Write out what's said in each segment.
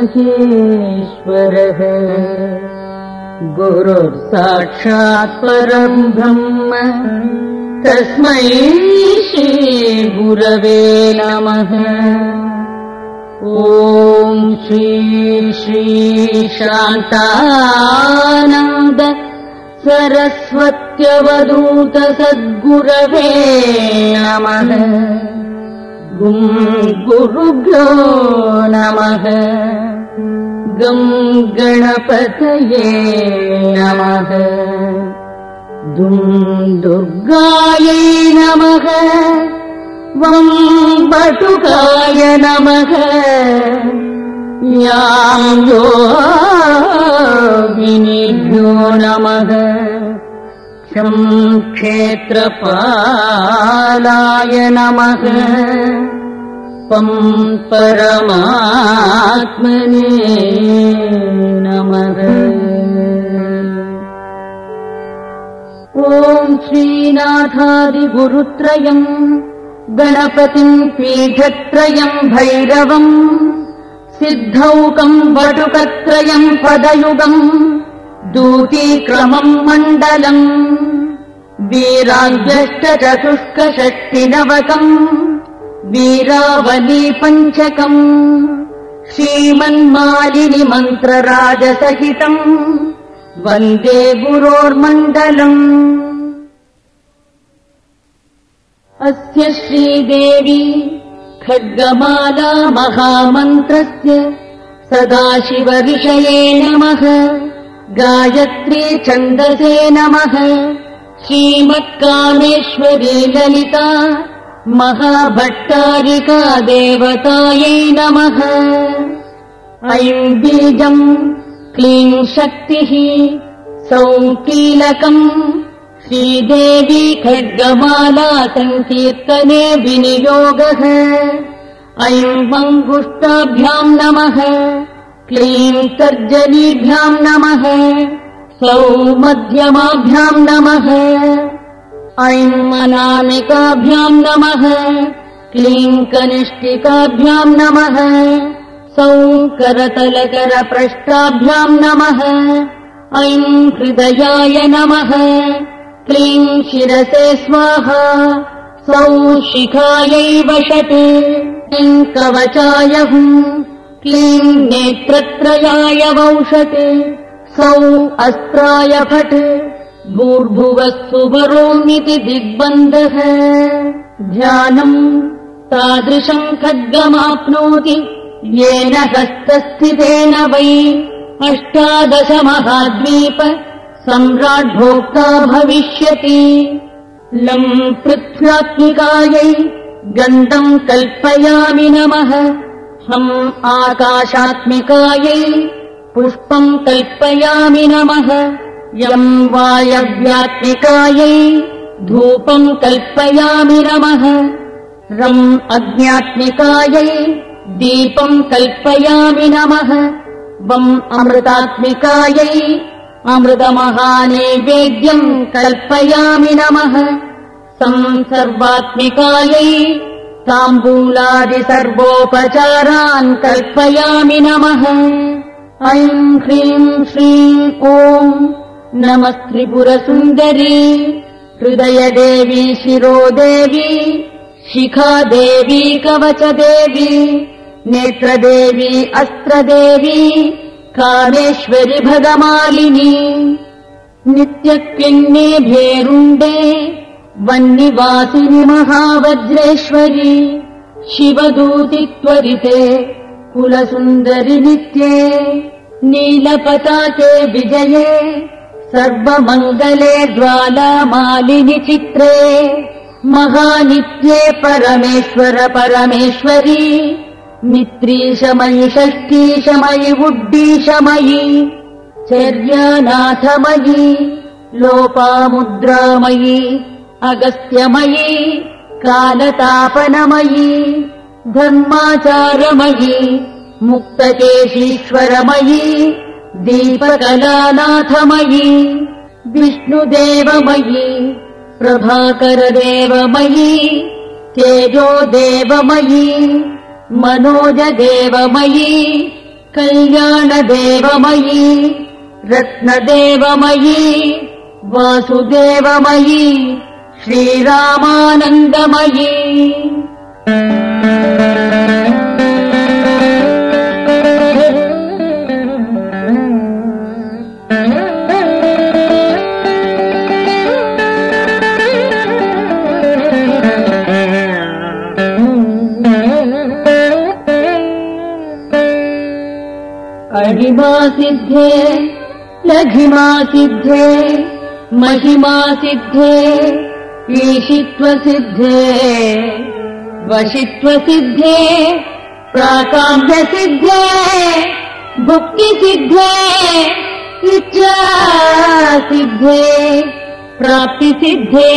महेश्वरः गुरुर्साक्षात् परम् ब्रह्म। तस्मै श्रीगुरवे नमः। ॐ श्री शान्तानन्द सरस्वत्यवधूत सद्गुरवे नमः। गुरुभ्यो नमः गणपतये नमः। दुम् दुर्गायै नमः। वम् बटुकाय नमः। याम् योगिनिभ्यो नमः। क्षम् क्षेत्रपालाय नमः पम् परमात्मने नमः। ॐ श्रीनाथादिगुरुत्रयम् गणपतिम् पीठत्रयम् भैरवम् सिद्धौकम् वटुकत्रयम् पदयुगम् दूतीक्रमम् मण्डलम् वीराव्यष्टचतुष्कषष्टिनवकम् वीरावली पञ्चकम् श्रीमन्मालिनि मन्त्रराजसहितम् वन्दे गुरोर्मण्डलम्। अस्य श्रीदेवी खड्गमाला महामन्त्रस्य सदाशिवविषये नमः गायत्री छन्दसे नमः श्रीमत्कामेश्वरी ललिता महाभट्टारिका देवतायै नमः। ऐम् बीजम् क्लीम् शक्तिः सौकीलकम् श्रीदेवी खड्गमाला सङ्कीर्तने विनियोगः। ऐम् मङ्गुष्टाभ्याम् नमः क्लीम् तर्जनीभ्याम् नमः सौ मध्यमाभ्याम् नमः ऐम् अनामिकाभ्याम् नमः। क्लीम् कनिष्ठिकाभ्याम् नमः। सौ करतलकरपृष्ठाभ्याम् नमः। ऐम् हृदयाय नमः। क्लीम् शिरसे स्वाहा। सौ शिखायै वषट्। क्लीम् कवचाय हुम् क्लीम् नेत्रत्रयाय वौषट्। सौ अस्त्राय फट् भूर्भुवस्तु वरोमिति दिग्बन्धः। ध्यानम् तादृशम् खड्गमाप्नोति येन हस्तस्थितेन वै अष्टादश महाद्वीप सम्राट् भोक्ता भविष्यति। लम् पृथ्व्यात्मिकायै गन्धम् कल्पयामि नमः। हम् आकाशात्मिकायै पुष्पम् कल्पयामि नमः यम् वायव्यात्मिकायै धूपम् कल्पयामि नमः रम् अज्ञात्मिकायै दीपम् कल्पयामि नमः। वम् अमृतात्मिकायै अमृतमहानैवेद्यम् कल्पयामि नमः। संसर्वात्मिकायै ताम्बूलादि सर्वोपचारान् कल्पयामि नमः। ऐम् ह्रीम् श्रीम् ॐ नमस्त्रिपुरसुन्दरी हृदयदेवी शिरोदेवी शिखादेवी कवचदेवी नेत्रदेवी अस्त्रदेवी कामेश्वरि भगमालिनी नित्यक्लिन्ने भेरुण्डे वह्निवासिनि महावज्रेश्वरी शिवदूति त्वरिते कुलसुन्दरि नित्ये नीलपताके विजये सर्वमङ्गले ज्वालामालिनि चित्रे महानित्ये परमेश्वर परमेश्वरी मित्रीशमयि षष्ठीशमयि उड्डीशमयि चर्यानाथमयि लोपामुद्रामयि अगस्त्यमयी कालतापनमयी धर्माचारमयी मुक्तकेशीश्वरमयी दीपकलानाथमयी विष्णुदेवमयी प्रभाकरदेवमयी तेजो देवमयी मनोजदेवमयी कल्याणदेवमयी रत्नदेवमयी वासुदेवमयी श्रीरामानन्दमयी अणिमा सिद्धे लघिमा सिद्धे महिमा सिद्धे ईशित्वसिद्धे वशित्वसिद्धे प्राकाम्यसिद्धे भुक्तिसिद्धे इच्छासिद्धे प्राप्तिसिद्धे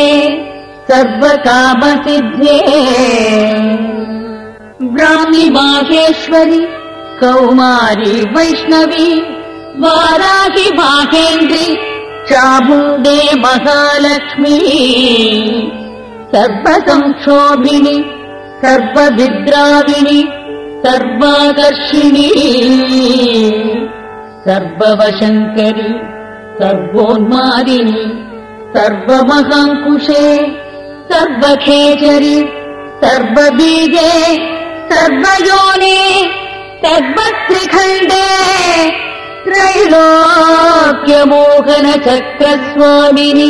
सर्वकामसिद्धे। ब्राह्मी माहेश्वरि कौमारी वैष्णवी वाराहि माहेन्द्रि चामुण्डे महालक्ष्मी। सर्वसंक्षोभिणि सर्वविद्राविणि सर्वाकर्षिणी सर्ववशङ्करि सर्वोन्मादिनि सर्वमहाङ्कुशे सर्वखेचरि सर्वबीजे सर्वयोने सर्वत्रिखण्डे त्रैलोक्यमोहनचक्रस्वामिनि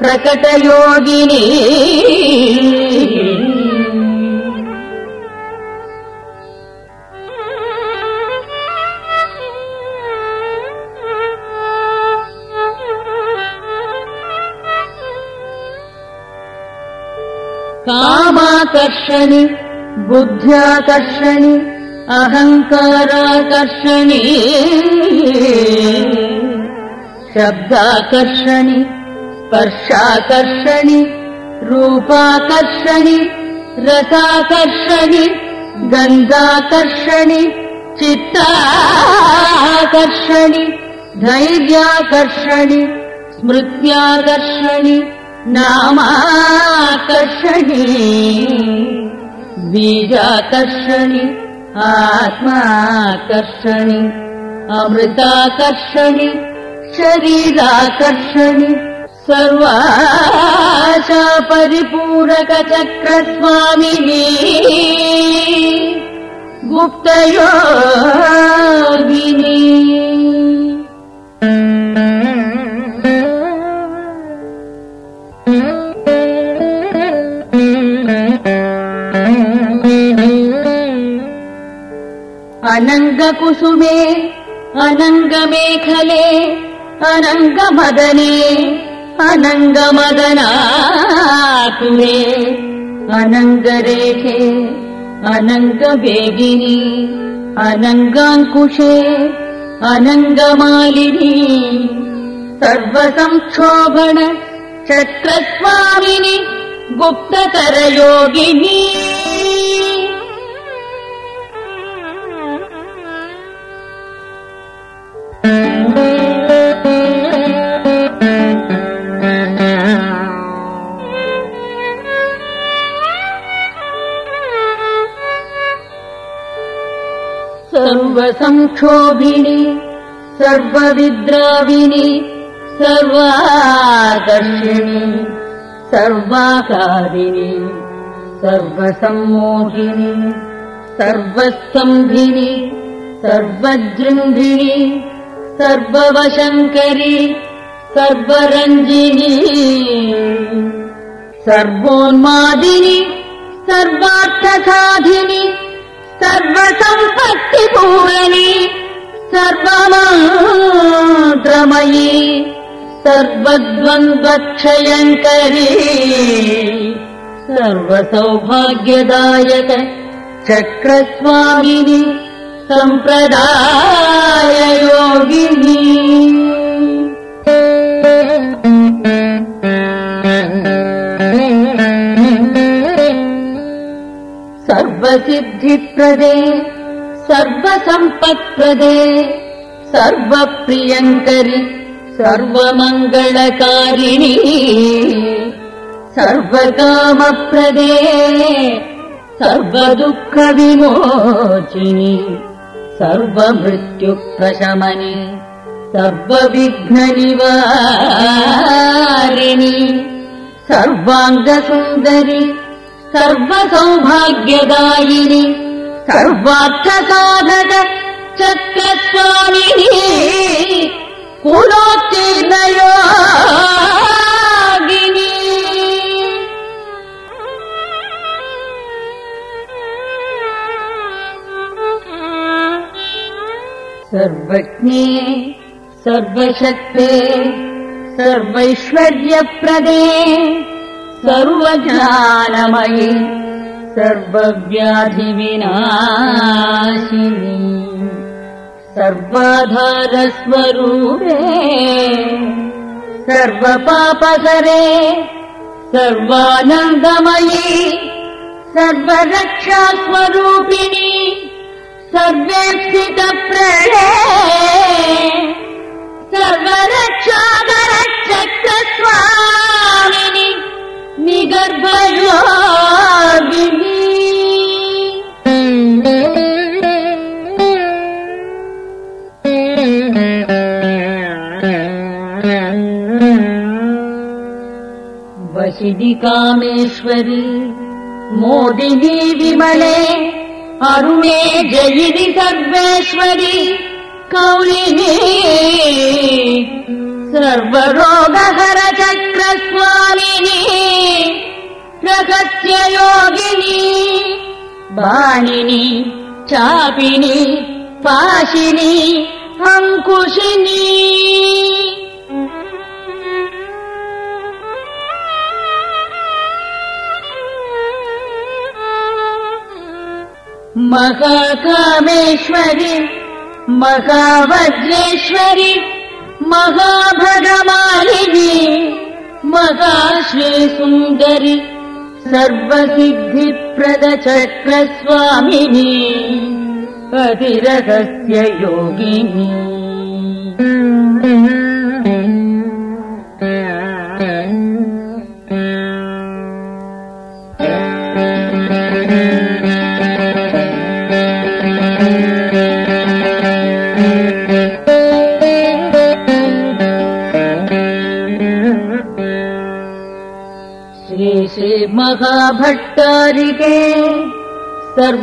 प्रकटयोगिनी। कामाकर्षणि बुद्ध्याकर्षणि अहङ्काराकर्षणि शब्दाकर्षणि स्पर्शाकर्षणि रूपाकर्षणि रसाकर्षणि गन्धाकर्षणि चित्ताकर्षणि धैर्याकर्षणि स्मृत्याकर्षणि नामाकर्षणि बीजाकर्षणि आत्माकर्षणि अमृताकर्षणि शरीराकर्षणि सर्वाशा परिपूरकचक्रस्वामिनी गुप्तयोगिनी अनङ्गकुसुमे अनङ्गमेखले अनङ्गमदने अनङ्गमदनातुरे अनङ्गरेखे अनङ्गवेगिनी अनङ्गाङ्कुशे अनङ्गमालिनी सर्वसंक्षोभण चक्रस्वामिनि गुप्ततरयोगिनी सर्वसंक्षोभिणि सर्वविद्राविणि सर्वाकर्षिणि सर्वाकारिणि सर्वसम्मोहिनि सर्वस्तम्भिनि सर्वजृम्भिणि सर्ववशङ्करि सर्वरञ्जिनी सर्वोन्मादिनि सर्वार्थसाधिनि सर्वसम्पत्तिपूरणी सर्वमन्त्रमयी सर्वद्वन्द्वक्षयङ्करी सर्वसौभाग्यदायक चक्रस्वामिनि सम्प्रदाययोगिनी सर्वसिद्धिप्रदे सर्वसम्पत्प्रदे सर्वप्रियङ्करि सर्वमङ्गलकारिणी सर्वकामप्रदे सर्वदुःखविमोचिनि सर्वमृत्युप्रशमनि सर्वविघ्ननिवारिणि सर्वाङ्गसुन्दरि सर्वसौभाग्यदायिनि सर्वार्थसाधक चक्रस्वामिनि कुलोत्तीर्णयोगिनि। सर्वज्ञे सर्वशक्ते सर्वैश्वर्यप्रदे सर्वज्ञानमयि सर्वव्याधिविनाशिनि सर्वाधारस्वरूपे सर्वपापकरे सर्वानन्दमयी सर्वरक्षास्वरूपिणी सर्वे स्थितप्रणे सर्वरक्षाकरचक्रस्वामिनि वशिनि कामेश्वरी मोदिनी विमले अरुणे जयिनि सर्वेश्वरि कौलिनी सर्वरोगहर चक्रस्वामिनी प्रगत्य योगिनी वाणिनि चापिनि पाशिनी अङ्कुशिनी। महाकामेश्वरि महावज्रेश्वरि महाभगमालिनी महाश्रीसुन्दरि सर्वसिद्धिप्रदचक्रस्वामिनी अतिरहस्य योगिनी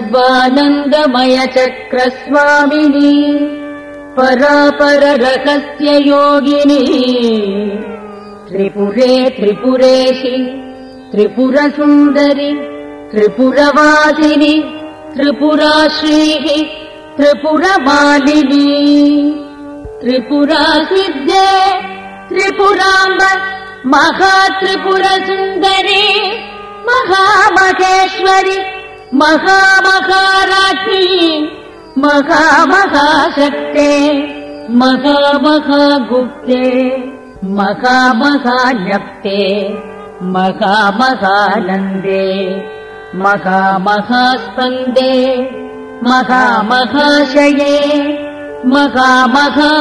सर्वानन्दमय चक्रस्वामिनी परापररहस्य योगिनी त्रिपुरे त्रिपुरेशि त्रिपुरसुन्दरि त्रिपुरवासिनि त्रिपुराश्रीः त्रिपुरमालिनी। त्रिपुरासिद्धे त्रिपुराम्ब महात्रिपुरसुन्दरी महामहेश्वरि महामहाराज्ञी महामहाशक्ते महामहागुप्ते महामहान्यक्ते महामहानन्दे महामहास्पन्दे महामहाशये महामहा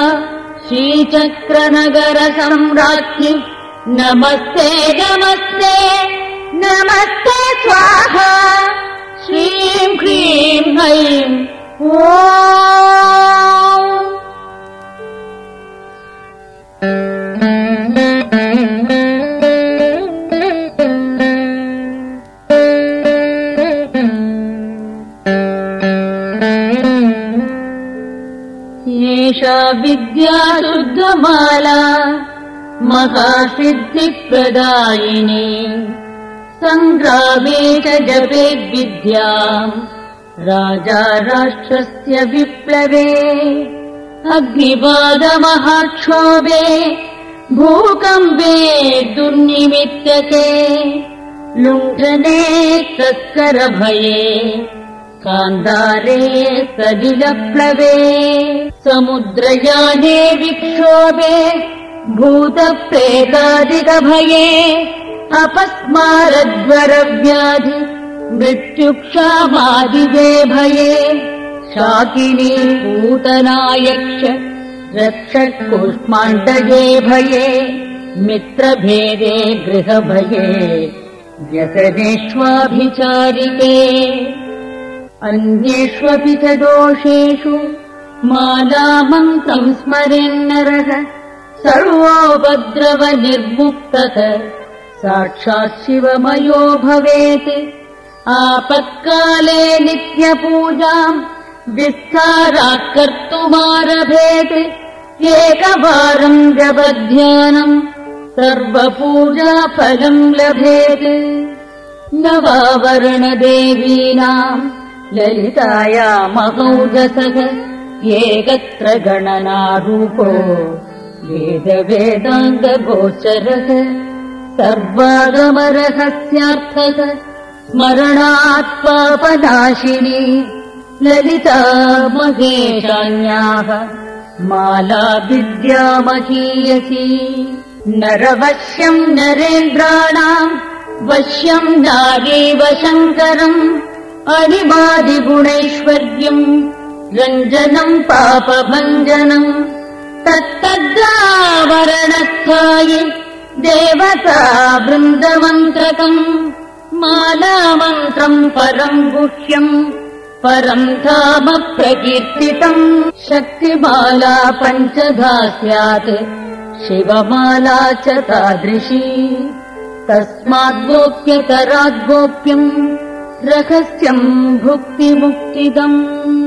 श्रीचक्रनगर सम्राज्ञि नमस्ते नमस्ते नमस्ते स्वाहा श्रीं क्रीं ऐं एषा विद्या शुद्धमाला महासिद्धिप्रदायिनी सङ्ग्रामे च जपे विद्याम् राजा राष्ट्रस्य विप्लवे अग्निवादमहाक्षोभे भूकम्पे दुर्निमित्तके लुण्ठने तस्करभये कान्दारे सलिलप्लवे समुद्रयाने विक्षोभे भूतप्रेतादिकभये अपस्मारज्वरव्याधि मृत्युक्षामादिवे भये शाकिनी पूतनायक्ष रक्षकुष्माण्डये भये मित्रभेदे गृहभये व्यसनेष्वाभिचारिके। अन्येष्वपि च दोषेषु मालामन्त्रम् स्मरेन्नरः सर्वोपद्रवनिर्मुक्तः साक्षात् शिवमयो भवेत्। आपत्काले नित्यपूजाम् विस्तारात् कर्तुमारभेत् एकवारम् जपध्यानम् सर्वपूजाफलम् लभेत्। नवावरणदेवीनाम् ललितायामहौजसः एकत्र गणनारूपो वेदवेदाङ्गगोचरः सर्वागमरहस्यार्थः स्मरणात् पापनाशिनी ललिता महेशान्याः माला विद्यामहीयसी नरवश्यम् नरेन्द्राणाम् वश्यम् नारीव शङ्करम् अणिमादिगुणैश्वर्यम् रञ्जनम् पापभञ्जनम् तत्तद्रावरणस्थायि देवता वृन्दमन्त्रकम् मालामन्त्रम् परम् गुह्यम् परम् धाम प्रकीर्तितम्। शक्तिमाला पञ्चधा स्यात् शिवमाला च तादृशी। तस्माद्गोप्यतराद्गोप्यम् रहस्यम् भुक्तिमुक्तिदम्